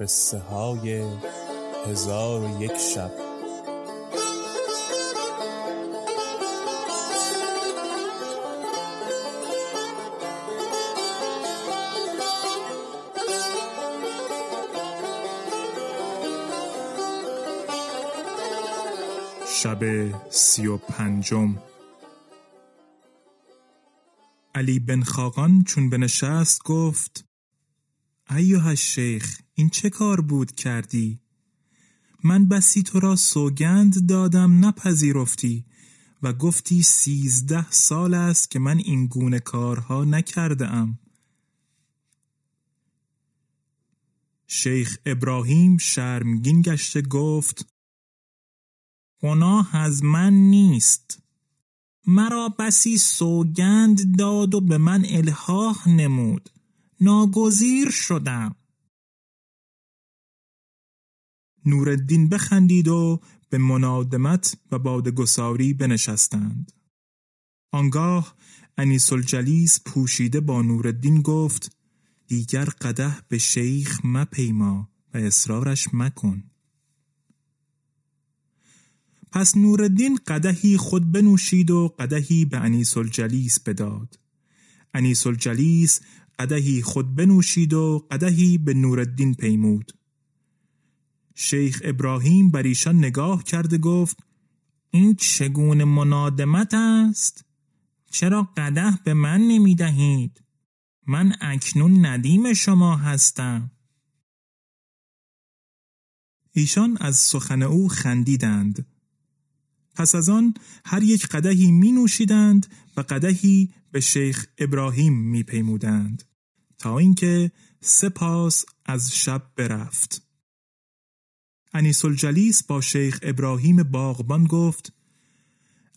قصه های هزار و یک شب. شب سی و پنجم. علی بن خاقان چون بنشست گفت ایوه شیخ این چه کار بود کردی؟ من بسی تو را سوگند دادم نپذیرفتی و گفتی سیزده سال است که من این گونه کارها نکرده ام. شیخ ابراهیم شرمگین گشته گفت گناه از من نیست مرا بسی سوگند داد و به من الهاه نمود ناگزیر شدم نورالدین بخندید و به منادمت و بادگساری بنشستند. آنگاه انیس الجلیس پوشیده با نورالدین گفت دیگر قده به شیخ مپیما و اصرارش مکن. پس نورالدین قدهی خود بنوشید و قدهی به انیس الجلیس بداد. انیس الجلیس قدهی خود بنوشید و قدهی به نورالدین پیمود. شیخ ابراهیم بر ایشان نگاه کرده گفت این چگونه منادمت است؟ چرا قده به من نمی دهید من اکنون ندیم شما هستم. ایشان از سخن او خندیدند. پس از آن هر یک قدهی می نوشیدند و قدهی به شیخ ابراهیم می پیمودند تا اینکه سپاس از شب برفت. انیس الجلیس با شیخ ابراهیم باغبان گفت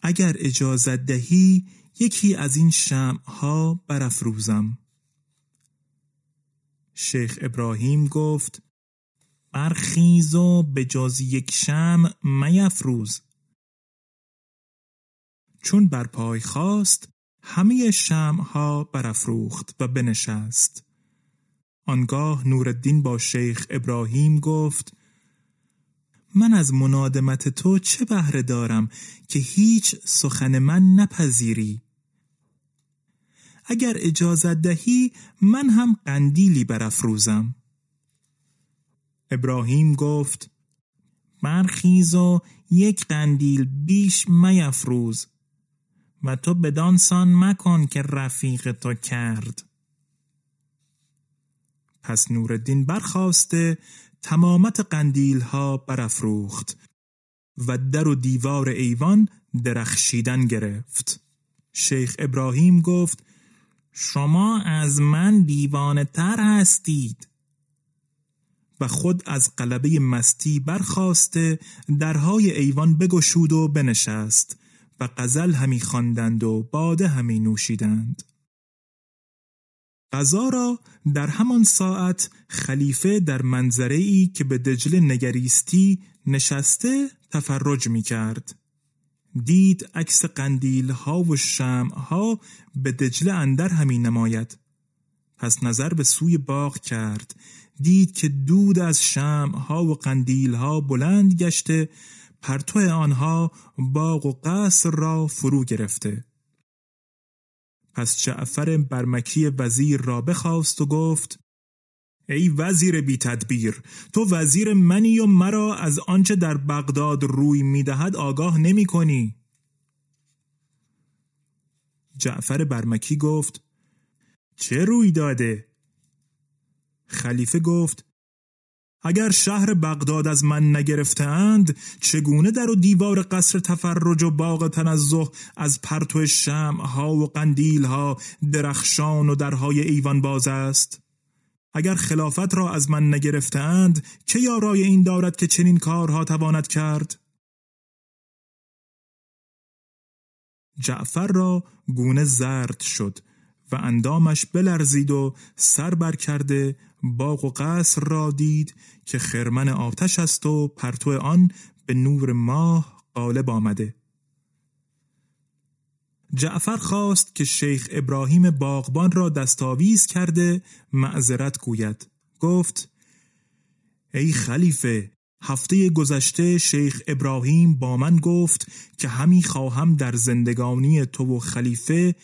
اگر اجازت دهی یکی از این شمع ها برافروزم. شیخ ابراهیم گفت برخیز و به جز یک شمع میفروز. چون بر پای خواست همه ها برافروخت و بنشست. آنگاه نورالدین با شیخ ابراهیم گفت من از منادمت تو چه بهره دارم که هیچ سخن من نپذیری؟ اگر اجازت دهی من هم قندیلی برافروزم. ابراهیم گفت برخیز و یک قندیل بیش میفروز و تو بدانسان مکن که رفیق تو کرد. پس نورالدین برخواسته تمامت قندیل ها برافروخت و در و دیوار ایوان درخشیدن گرفت. شیخ ابراهیم گفت شما از من دیوانه تر هستید. و خود از قلبه مستی برخواسته درهای ایوان بگشود و بنشست و قزل همی خواندند و باده همی نوشیدند. قضا را در همان ساعت خلیفه در منظره ای که به دجله نگریستی نشسته تفرج می کرد. دید عکس قندیل ها و شمع ها به دجله اندر همی نماید. پس نظر به سوی باغ کرد. دید که دود از شمع ها و قندیل ها بلند گشته پرتو آنها باغ و قصر را فرو گرفته پس جعفر برمکی وزیر را بخواست و گفت ای وزیر بی تدبیر تو وزیر منی و مرا از آنچه در بغداد روی می‌دهد آگاه نمی کنی جعفر برمکی گفت چه روی داده؟ خلیفه گفت اگر شهر بغداد از من نگرفتند چگونه در و دیوار قصر تفرج و باغ تنزه از پرتو شمع ها و قندیل ها درخشان و درهای ایوان باز است؟ اگر خلافت را از من نگرفتند چه یارای این دارد که چنین کارها تواند کرد؟ جعفر را گونه زرد شد و اندامش بلرزید و سر بر کرده باغ و قصر را دید که خرمن آتش است و پرتو آن به نور ماه غالب آمده. جعفر خواست که شیخ ابراهیم باغبان را دستاویز کرده معذرت گوید. گفت ای خلیفه هفته گذشته شیخ ابراهیم با من گفت که همی خواهم در زندگانی تو و خلیفه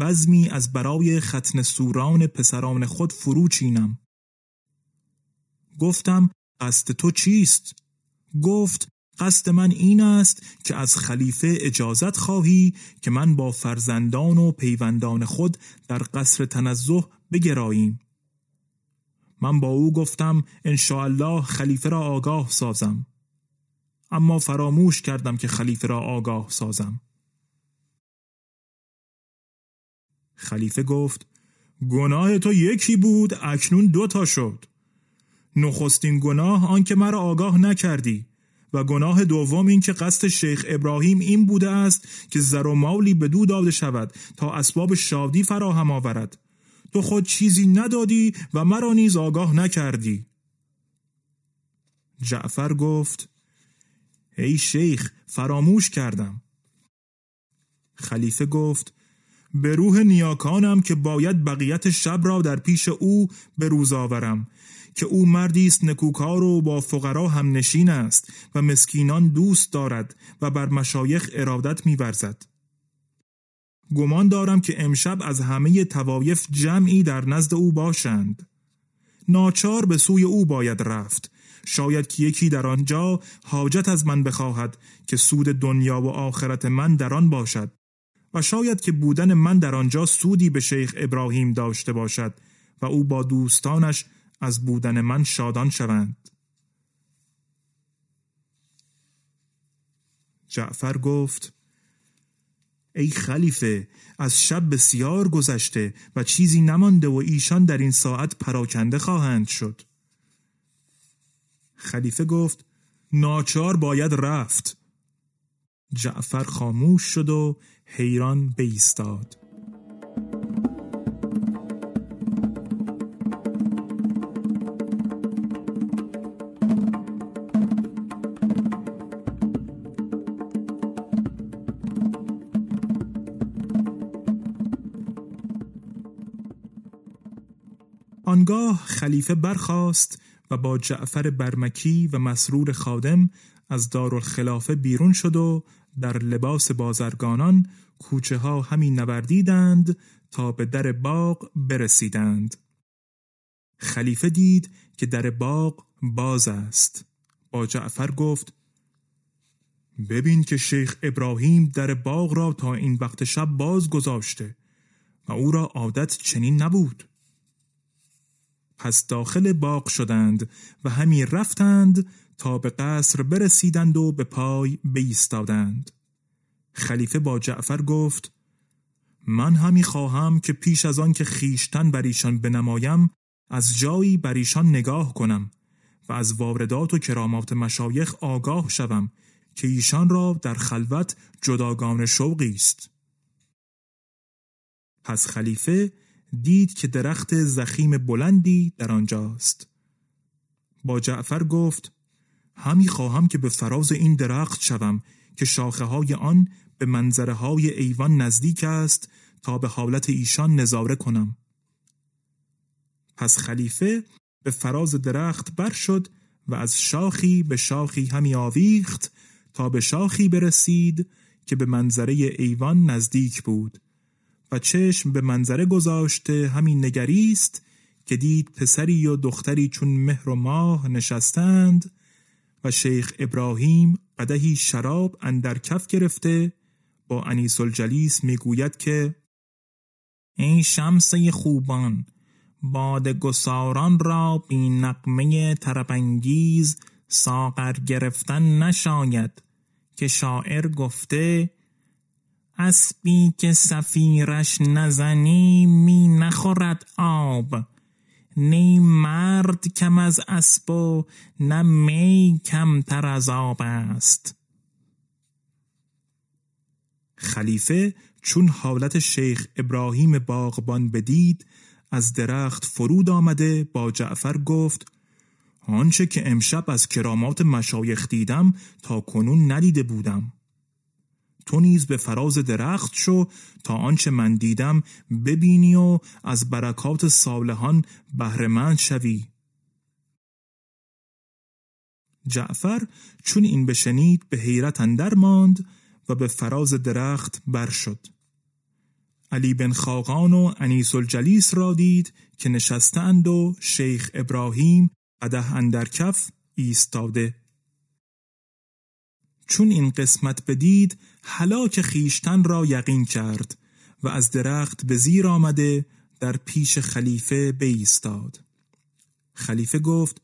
بزمی از برای ختن سوران پسران خود فرو چینم. گفتم قصد تو چیست؟ گفت قصد من این است که از خلیفه اجازت خواهی که من با فرزندان و پیوندان خود در قصر تنزه بگراییم. من با او گفتم الله خلیفه را آگاه سازم. اما فراموش کردم که خلیفه را آگاه سازم. خلیفه گفت گناه تو یکی بود اکنون دو تا شد. نخستین گناه آنکه مرا آگاه نکردی. و گناه دوم این که قصد شیخ ابراهیم این بوده است که زر و مالی به دو داده شود تا اسباب شادی فراهم آورد. تو خود چیزی ندادی و مرا نیز آگاه نکردی. جعفر گفت ای شیخ فراموش کردم. خلیفه گفت به روح نیاکانم که باید بقیت شب را در پیش او به روز آورم که او مردی است نکوکار و با فقرا هم نشین است و مسکینان دوست دارد و بر مشایخ ارادت میورزد. گمان دارم که امشب از همه توایف جمعی در نزد او باشند. ناچار به سوی او باید رفت. شاید که یکی در آنجا حاجت از من بخواهد که سود دنیا و آخرت من در آن باشد. و شاید که بودن من در آنجا سودی به شیخ ابراهیم داشته باشد و او با دوستانش از بودن من شادان شوند. جعفر گفت ای خلیفه از شب بسیار گذشته و چیزی نمانده و ایشان در این ساعت پراکنده خواهند شد. خلیفه گفت ناچار باید رفت. جعفر خاموش شد و حیران بیستاد. آنگاه خلیفه برخاست و با جعفر برمکی و مسرور خادم از دارالخلافه بیرون شد و در لباس بازرگانان کوچه ها همین نوردیدند تا به در باغ برسیدند. خلیفه دید که در باغ باز است. با جعفر گفت ببین که شیخ ابراهیم در باغ را تا این وقت شب باز گذاشته و او را عادت چنین نبود. پس داخل باغ شدند و همی رفتند تا به قصر برسیدند و به پای بیستادند. خلیفه با جعفر گفت من همی خواهم که پیش از آن که خیشتن بر ایشان بنمایم از جایی بر ایشان نگاه کنم و از واردات و کرامات مشایخ آگاه شوم که ایشان را در خلوت جداگان شوقی است. پس خلیفه دید که درخت زخیم بلندی در آنجاست. با جعفر گفت همی خواهم که به فراز این درخت شوم که شاخه های آن به منظره های ایوان نزدیک است تا به حالت ایشان نظاره کنم. پس خلیفه به فراز درخت بر شد و از شاخی به شاخی همی آویخت تا به شاخی برسید که به منظره ایوان نزدیک بود و چشم به منظره گذاشته همین نگریست که دید پسری و دختری چون مهر و ماه نشستند و شیخ ابراهیم قدهی شراب اندر کف گرفته با انیس الجلیس می‌گوید که ای شمسه خوبان باد گساران را بی نقمه ترپنگیز ساغر گرفتن نشاید که شاعر گفته اسبی که سفیرش نزنی می نخورد آب. نی مرد کم از اسب و نه می کمتر از آب است. خلیفه چون حالت شیخ ابراهیم باغبان بدید از درخت فرود آمده با جعفر گفت آنچه که امشب از کرامات مشایخ دیدم تا کنون ندیده بودم. تو نیز به فراز درخت شو تا آنچه من دیدم ببینی و از برکات صالحان بهرهمند شوی. جعفر چون این بشنید به حیرت اندر ماند و به فراز درخت بر شد. علی بن خاقان و انیس الجلیس را دید که نشستند و شیخ ابراهیم قده اندر کف ایستاده. چون این قسمت بدید هلاک خیشتن را یقین کرد و از درخت به زیر آمده در پیش خلیفه بیستاد. خلیفه گفت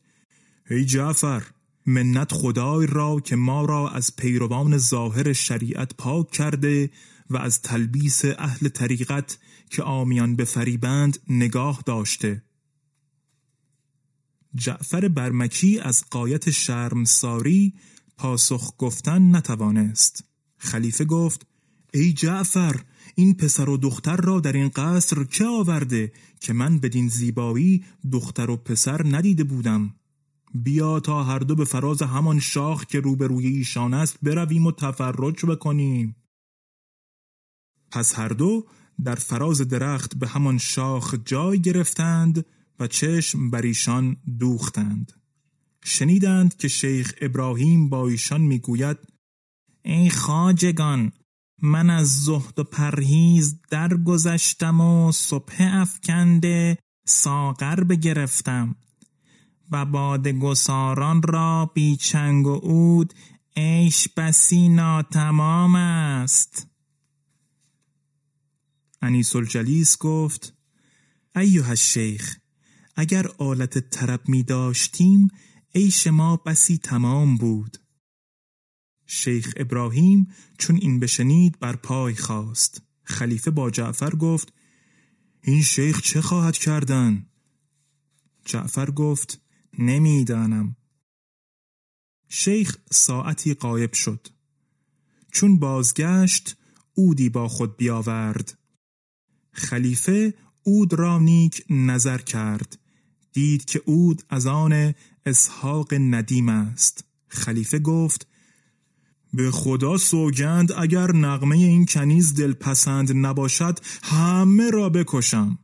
ای جعفر منت خدای را که ما را از پیروان ظاهر شریعت پاک کرده و از تلبیس اهل طریقت که آمیان به فریبند نگاه داشته. جعفر برمکی از قایت شرمساری پاسخ گفتن نتوانست. خلیفه گفت ای جعفر این پسر و دختر را در این قصر که آورده که من بدین زیبایی دختر و پسر ندیده بودم. بیا تا هر دو به فراز همان شاخ که روبروی ایشان است برویم و تفرج بکنیم. پس هر دو در فراز درخت به همان شاخ جای گرفتند و چشم بر ایشان دوختند. شنیدند که شیخ ابراهیم با ایشان می‌گوید ای خاجگان من از زهد و پرهیز درگذشتم و صبح افکنده ساغر بگرفتم و باد گساران را بیچنگ و عود عیش بسی ناتمام است. انیس الجلیس گفت ایوه الشیخ اگر آلت طرب می داشتیم عیش ما بسی تمام بود. شیخ ابراهیم چون این بشنید بر پای خواست خلیفه با جعفر گفت این شیخ چه خواهد کردن؟ جعفر گفت نمی‌دانم. شیخ ساعتی قایب شد. چون بازگشت اودی با خود بیاورد. خلیفه اود را نیک نظر کرد. دید که اود از آن اسحاق ندیم است. خلیفه گفت به خدا سوگند اگر نغمه این کنیز دلپسند نباشد همه را بکشم.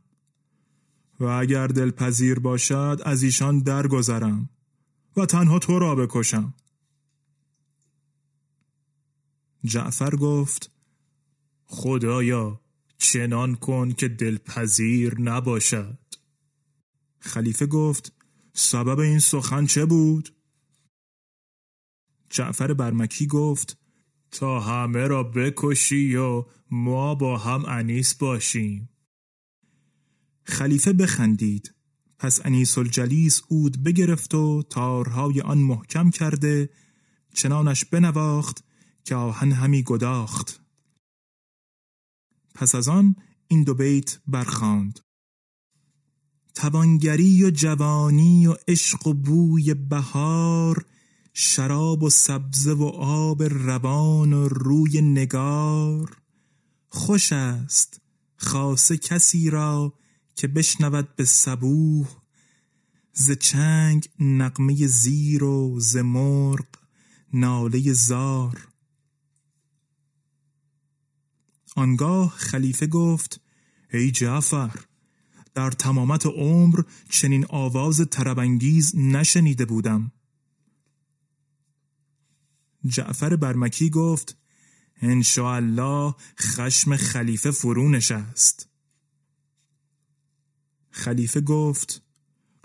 و اگر دلپذیر باشد از ایشان درگذرم و تنها تو را بکشم. جعفر گفت خدایا چنان کن که دلپذیر نباشد. خلیفه گفت سبب این سخن چه بود؟ جعفر برمکی گفت تا همه را بکشی و ما با هم انیس باشیم. خلیفه بخندید پس انیس الجلیس اود بگرفت و تارهای آن محکم کرده چنانش بنواخت که آهن همی گداخت. پس از آن این دو بیت برخاند. توانگری و جوانی و عشق و بوی بهار شراب و سبزه و آب روان و روی نگار. خوش است خاصه کسی را که بشنود به صبوح ز چنگ نقمه زیر و ز مرغ ناله زار. آنگاه خلیفه گفت ای جعفر در تمامت عمر چنین آواز تربنگیز نشنیده بودم. جعفر برمکی گفت الله خشم خلیفه فرو نشست. خلیفه گفت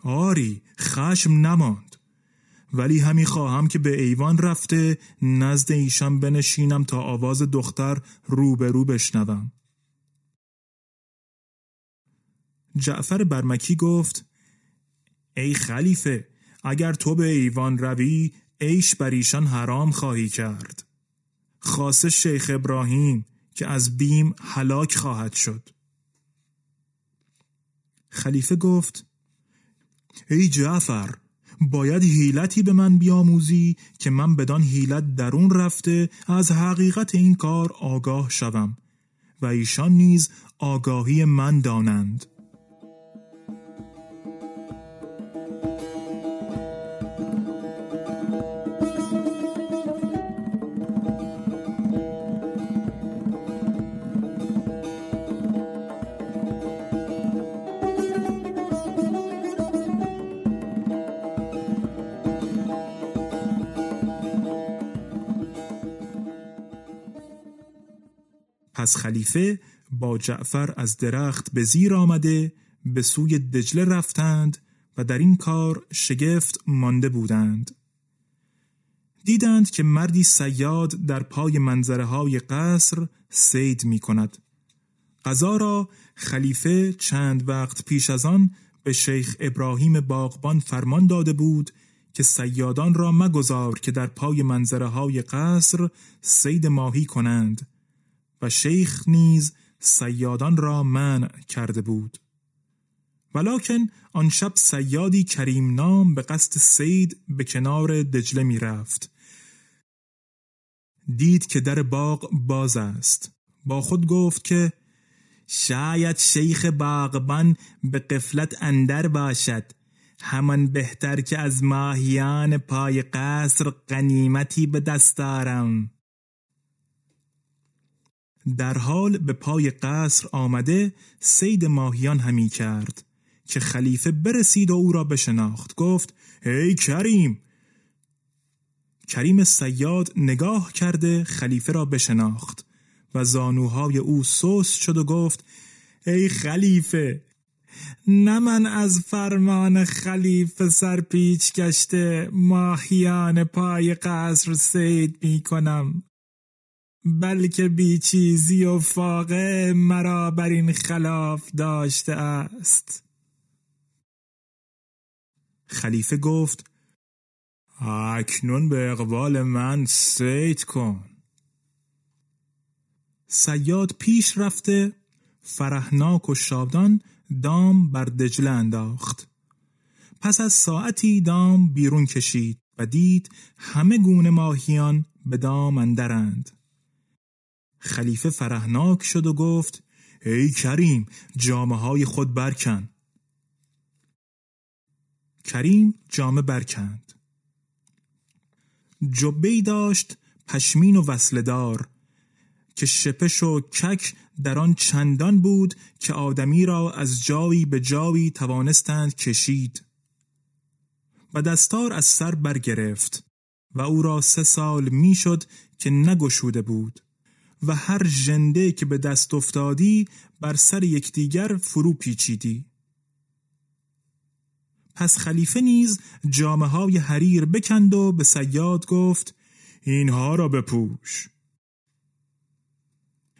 آری خشم نماند ولی همی خواهم که به ایوان رفته نزد ایشان بنشینم تا آواز دختر رو به رو بشنوم. جعفر برمکی گفت ای خلیفه اگر تو به ایوان روی عیش بر ایشان حرام خواهی کرد. خاصه شیخ ابراهیم که از بیم هلاک خواهد شد. خلیفه گفت ای جعفر باید حیلتی به من بیاموزی که من بدان حیلت درون رفته از حقیقت این کار آگاه شوم و ایشان نیز آگاهی من دانند. پس خلیفه با جعفر از درخت به زیر آمده به سوی دجله رفتند و در این کار شگفت مانده بودند. دیدند که مردی سیاد در پای منظره های قصر سید می کند قضا را خلیفه چند وقت پیش از آن به شیخ ابراهیم باغبان فرمان داده بود که سیادان را مگذار که در پای منظره های قصر سید ماهی کنند. و شیخ نیز سیادان را منع کرده بود. ولکن آن شب سیادی کریم نام به قصد سید به کنار دجله می رفت. دید که در باغ باز است. با خود گفت که شاید شیخ باغبان به قفلت اندر باشد. همان بهتر که از ماهیان پای قصر قنیمتی به دست دارم. در حال به پای قصر آمده سید ماهیان همی کرد که خلیفه برسید و او را بشناخت. گفت ای کریم! کریم سیاد نگاه کرده خلیفه را بشناخت و زانوهای او سوس شد و گفت ای خلیفه! نه من از فرمان خلیفه سرپیچ گشته ماهیان پای قصر سید می کنم. بلکه بی چیزی و فاقه مرا بر این خلاف داشته است. خلیفه گفت اکنون به اقبال من سید کن. سیاد پیش رفته فرهناک و شادان دام بر دجله انداخت. پس از ساعتی دام بیرون کشید و دید همه گونه ماهیان به دام اندرند. خلیفه فرهناک شد و گفت ای کریم جامعه های خود برکن کریم جامه برکند. جبهی داشت پشمین و وصلدار که شپش و کک در آن چندان بود که آدمی را از جایی به جایی توانستند کشید. و دستار از سر برگرفت و او را سه سال می‌شد که نگشوده بود. و هر ژنده که به دست افتادی بر سر یکدیگر فرو پیچیدی. پس خلیفه نیز جامعه های حریر بکند و به سیاد گفت اینها را بپوش.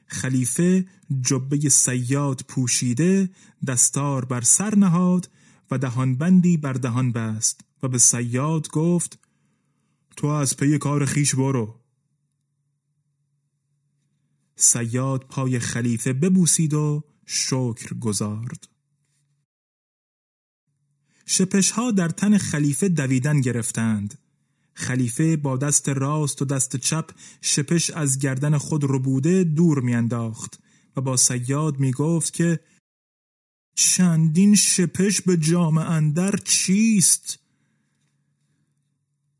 خلیفه جبه سیاد پوشیده دستار بر سر نهاد و دهانبندی بر دهان بست و به سیاد گفت تو از پی کار خیش برو. سیاد پای خلیفه ببوسید و شکر گذارد شپشها در تن خلیفه دویدن گرفتند خلیفه با دست راست و دست چپ شپش از گردن خود ربوده دور میانداخت و با سیاد می گفت که چندین شپش به جامع اندر چیست؟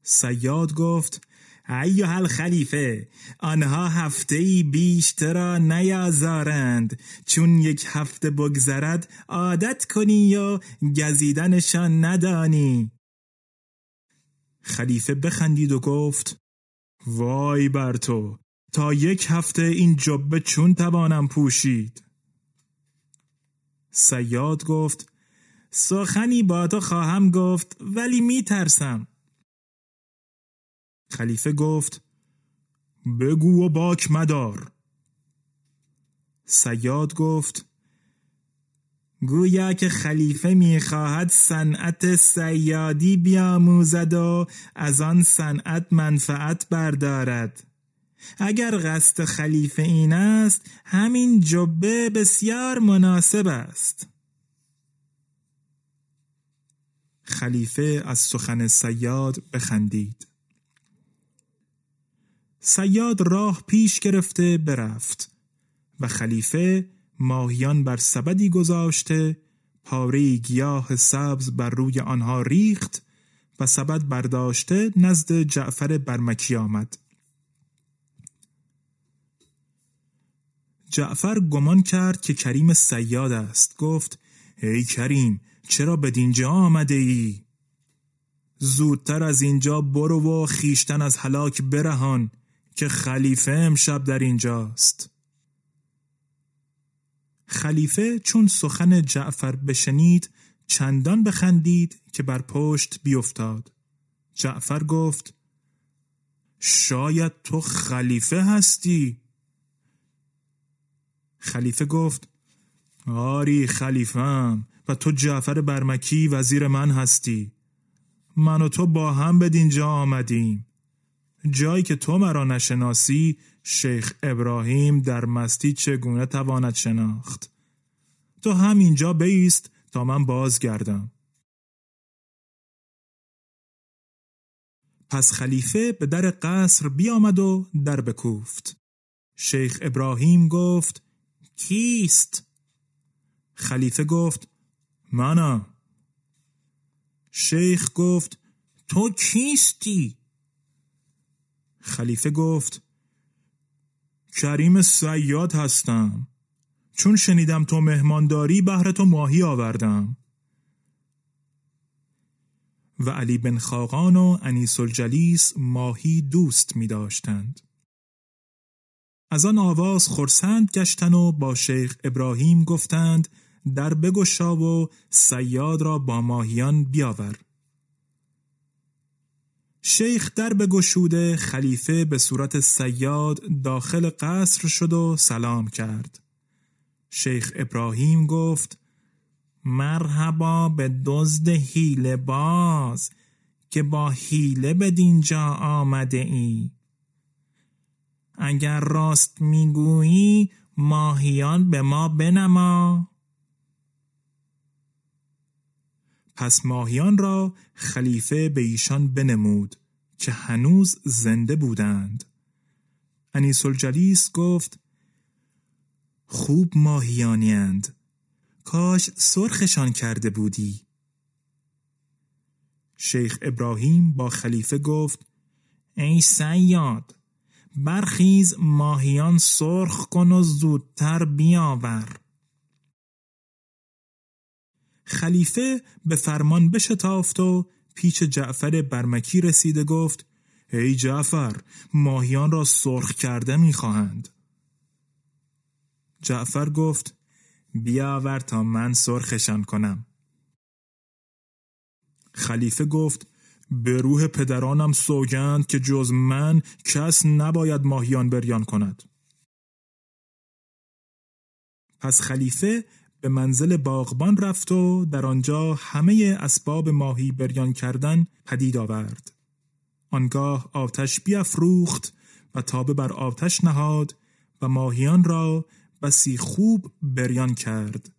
سیاد گفت ایها خلیفه آنها هفته ای بیشتر را نیازارند. چون یک هفته بگذرد عادت کنی یا گزیدنشان ندانی. خلیفه بخندید و گفت وای بر تو تا یک هفته این جبه چون توانم پوشید؟ سیاد گفت سخنی با تو خواهم گفت ولی می ترسم خلیفه گفت بگو و باک مدار. سیاد گفت گویا که خلیفه می‌خواهد صنعت سیادی بیاموزد و از آن صنعت منفعت بردارد. اگر قصد خلیفه این است همین جبه بسیار مناسب است. خلیفه از سخن سیاد بخندید. سیاد راه پیش گرفته برفت و خلیفه ماهیان بر سبدی گذاشته پاره گیاه سبز بر روی آنها ریخت و سبد برداشته نزد جعفر برمکی آمد. جعفر گمان کرد که کریم سیاد است. گفت ای کریم چرا به دینجا آمده ای؟ زودتر از اینجا برو و خیشتن از هلاک برهان. که خلیفه امشب در اینجاست. خلیفه چون سخن جعفر بشنید چندان بخندید که بر پشت بیفتاد. جعفر گفت شاید تو خلیفه هستی. خلیفه گفت آری خلیفم و تو جعفر برمکی وزیر من هستی. من و تو با هم به دینجا آمدیم. جایی که تو مرا نشناسی شیخ ابراهیم در مستی چگونه تواند شناخت تو همینجا بیست تا من بازگردم پس خلیفه به در قصر بیامد و در بکوفت شیخ ابراهیم گفت کیست؟ خلیفه گفت منم شیخ گفت تو کیستی؟ خلیفه گفت کریم سیاد هستم چون شنیدم تو مهمانداری بهر تو ماهی آوردم و علی بن خاقان و انیس الجلیس ماهی دوست می داشتند. از آن آواز خرسند گشتن و با شیخ ابراهیم گفتند در بگشا و سیاد را با ماهیان بیاور. شیخ در بگشوده خلیفه به صورت سیاد داخل قصر شد و سلام کرد. شیخ ابراهیم گفت مرحبا به دزد حیله باز که با حیله به دینجا آمده ای اگر راست می‌گویی ماهیان به ما بنما پس ماهیان را خلیفه به ایشان بنمود که هنوز زنده بودند. انیس الجلیس گفت خوب ماهیانیند کاش سرخشان کرده بودی. شیخ ابراهیم با خلیفه گفت ای سیاد برخیز ماهیان سرخ کن و زودتر بیاور. خلیفه به فرمان بشتافت و پیچ جعفر برمکی رسیده گفت ای جعفر ماهیان را سرخ کرده می‌خواهند. جعفر گفت بیاور تا من سرخشان کنم. خلیفه گفت به روح پدرانم سوگند که جز من کس نباید ماهیان بریان کند. پس خلیفه به منزل باغبان رفت و در آنجا همه اسباب ماهی بریان کردن پدید آورد. آنگاه آتش بیافروخت و تابه بر آتش نهاد و ماهیان را بسی خوب بریان کرد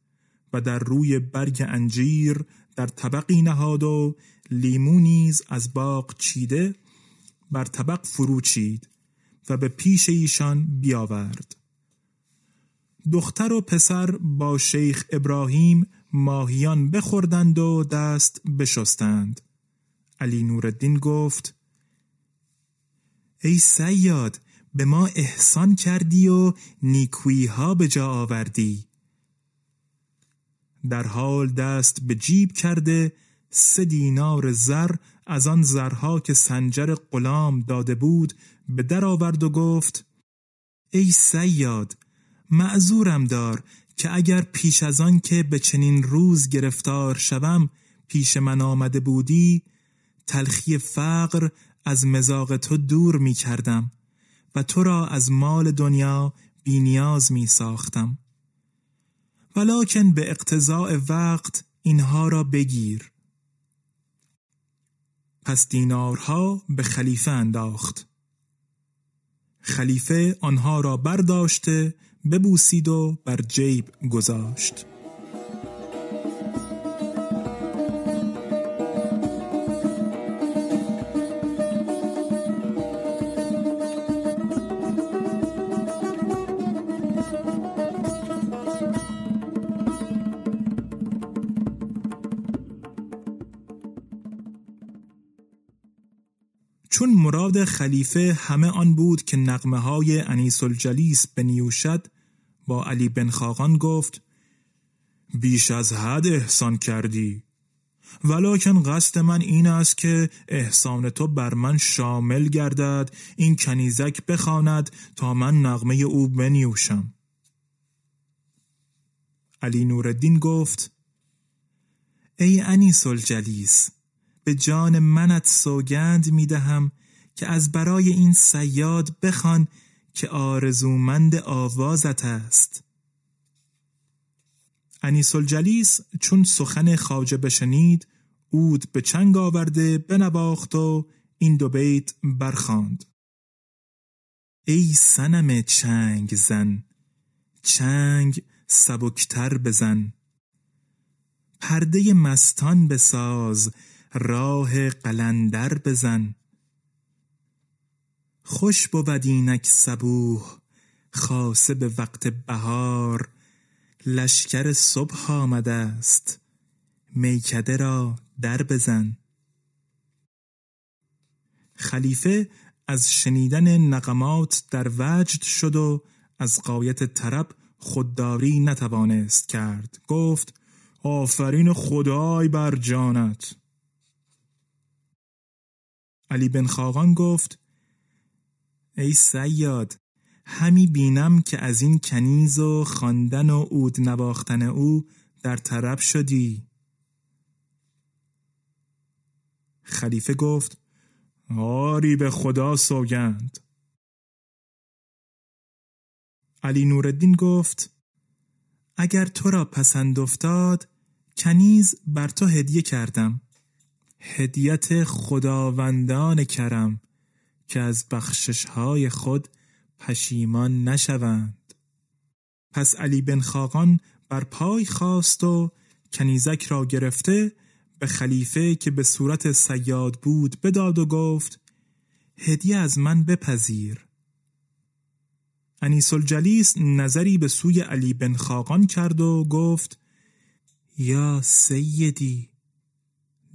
و در روی برگ انجیر در طبقی نهاد و لیمو نیز از باغ چیده بر طبق فرو چید و به پیش ایشان بیاورد. دختر و پسر با شیخ ابراهیم ماهیان بخوردند و دست بشستند. علی نورالدین گفت ای سیاد به ما احسان کردی و نیکویی ها به جا آوردی. در حال دست به جیب کرده سه دینار زر از آن زرها که سنجر غلام داده بود به در آورد و گفت ای سیاد معذورم دار که اگر پیش از آن که به چنین روز گرفتار شوم پیش من آمده بودی تلخی فقر از مزاق تو دور می کردم و تو را از مال دنیا بینیاز می ساختم. ولیکن به اقتضاع وقت اینها را بگیر. پس دینارها به خلیفه انداخت. خلیفه آنها را برداشته ببوسید و بر جیب گذاشت. چون مراد خلیفه همه آن بود که نقمه های انیس الجلیس بنیوشد با علی بن خاقان گفت بیش از حد احسان کردی. ولیکن قصد من این است که احسان تو بر من شامل گردد این کنیزک بخواند تا من نغمه او بنیوشم. علی نوردین گفت ای انیس الجلیس به جان منت سوگند می دهم که از برای این سیاد بخوان که آرزومند آوازت است. انیس الجلیس چون سخن خواجه بشنید اود به چنگ آورده بنواخت و این دو بیت برخاند. ای سنم چنگ زن چنگ سبکتر بزن. پرده مستان بساز راه قلندر بزن. خوش بود اینک صبوح خاصه به وقت بهار. لشکر صبح آمده است میکده را در بزن. خلیفه از شنیدن نقمات در وجد شد و از قایت طرب خودداری نتوانست کرد. گفت آفرین خدای بر جانت! علی بن خاقان گفت ای سیاد همی بینم که از این کنیز و خواندن و عود نواختن او در طرب شدی. خلیفه گفت آری به خدا سوگند. علی نوردین گفت اگر تو را پسند افتاد کنیز بر تو هدیه کردم. هدیت خداوندان کرم که از بخشش های خود پشیمان نشوند. پس علی بن خاقان بر پای خواست و کنیزک را گرفته به خلیفه که به صورت سیاد بود بداد و گفت هدیه از من بپذیر. انیس الجلیس نظری به سوی علی بن خاقان کرد و گفت یا سیدی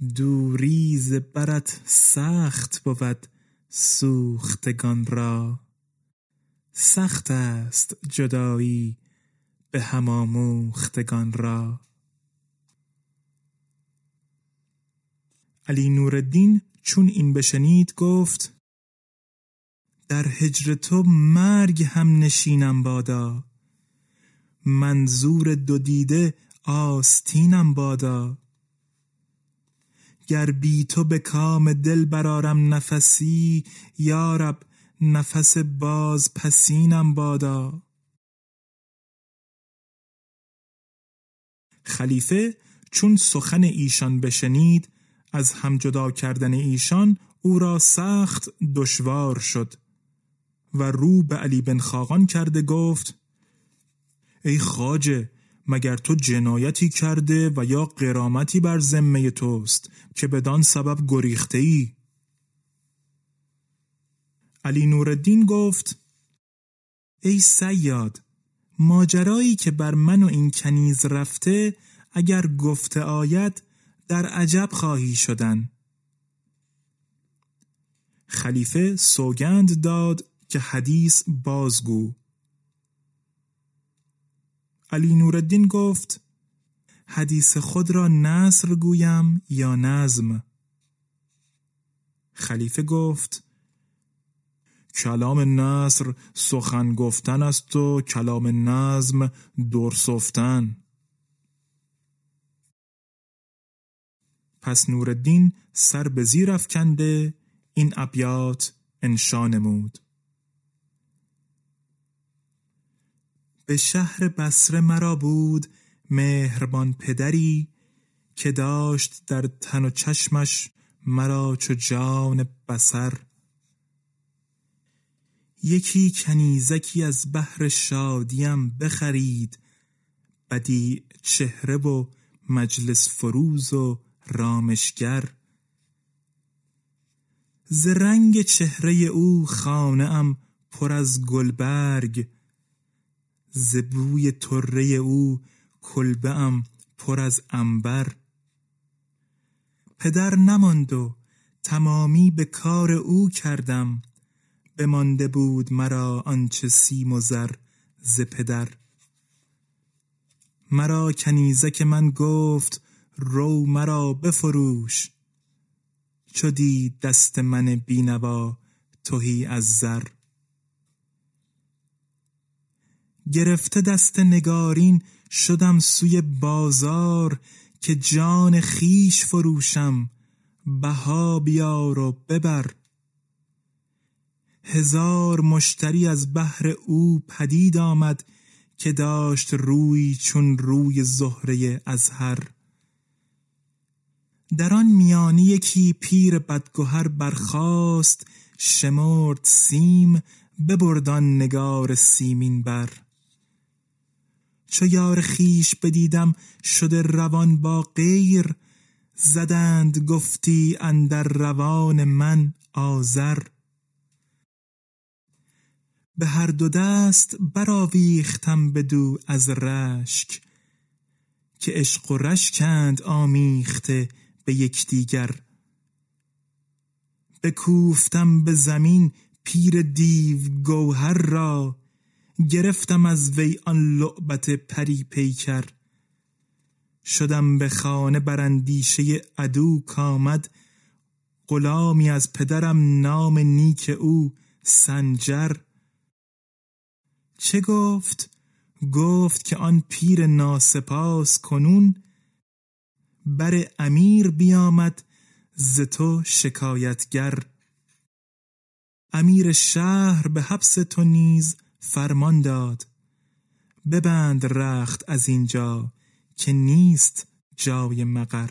دوریز برت سخت بود سوختگان را. سخت است جدایی به هماموختگان را. علی نوردین چون این بشنید گفت در هجر تو مرگ هم نشینم بادا. منظور دو دیده آستینم بادا. گر بی تو به کام دل برارم نفسی یارب نفس باز پسینم بادا. خلیفه چون سخن ایشان بشنید از هم جدا کردن ایشان او را سخت دشوار شد. و رو به علی بن خاقان کرده گفت ای خاجه مگر تو جنایتی کرده و یا قرامتی بر ذمه توست که بدان سبب گریخته ای علی نوردین گفت ای سیاد ماجرایی که بر من و این کنیز رفته اگر گفته آید در عجب خواهی شدن. خلیفه سوگند داد که حدیث بازگو. علی نوردین گفت حدیث خود را نصر گویم یا نظم؟ خلیفه گفت کلام نصر سخن گفتن است و کلام نظم درسفتن پس نوردین سر به زیر افکنده این ابیات انشا نمود. به شهر بسره مرا بود مهربان پدری که داشت در تن و چشمش مرا چو جان بسر یکی کنیزکی از بحر شادیم بخرید بدی چهره و مجلس فروز و رامشگر. ز رنگ چهره او خانه ام پر از گلبرگ ز بوی طره او کلبه ام پر از انبر پدر نماند و تمامی به کار او کردم. بمانده بود مرا آنچه سیم و زر ز پدر. مرا کنیزک من گفت رو مرا بفروش. چو دید دست من بینوا تهی از زر. گرفته دست نگارین شدم سوی بازار که جان خیش فروشم. بها بیار و ببر. هزار مشتری از بحر او پدید آمد که داشت روی چون روی زهره ازهر. در آن میانی یکی پیر بدگهر برخاست شمرد سیم ببردان نگار سیمین بر چو یار خیش بدیدم شده روان با غیر زدند گفتی اندر روان من آذر. به هر دو دست برآویختم بدو از رشک که عشق و رشکند آمیخته به یکدیگر. بکوفتم به زمین پیر دیو گوهر را گرفتم از وی آن لعبت پری پیکر شدم به خانه براندیشه عدو کامد غلامی از پدرم نام نیک او سنجر. چه گفت؟ گفت که آن پیر ناسپاس کنون بر امیر بیامد ز تو شکایتگر. امیر شهر به حبس تو نیز فرمان داد. ببند رخت از اینجا که نیست جای مقر.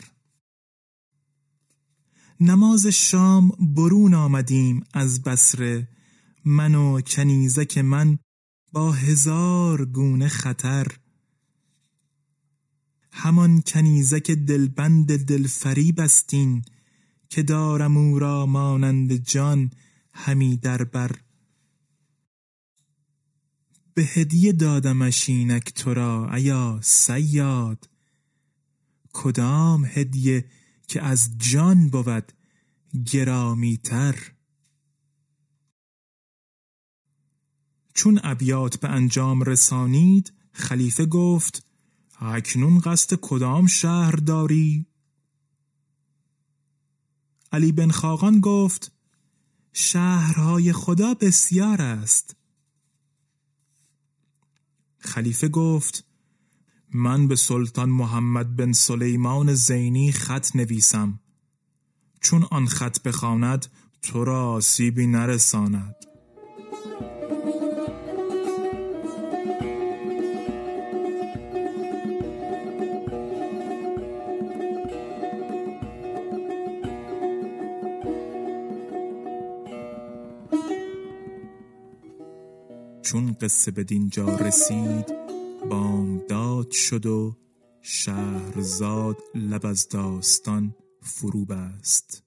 نماز شام برون آمدیم از بسره من و کنیزک من با هزار گونه خطر. همان کنیزک دلبند دلفریب استین که دارم او را مانند جان همی در بر به هدیه دادمش اینک تو را ایا سیاد کدام هدیه که از جان بود گرامی تر چون ابیات به انجام رسانید خلیفه گفت اکنون قصد کدام شهر داری؟ علی بن خاقان گفت شهرهای خدا بسیار است. خلیفه گفت من به سلطان محمد بن سلیمان زینی خط نویسم. چون آن خط بخواند تو را آسیبی نرساند. چون قصه به دینجا رسید بامداد شد و شهرزاد لب از داستان فرو بست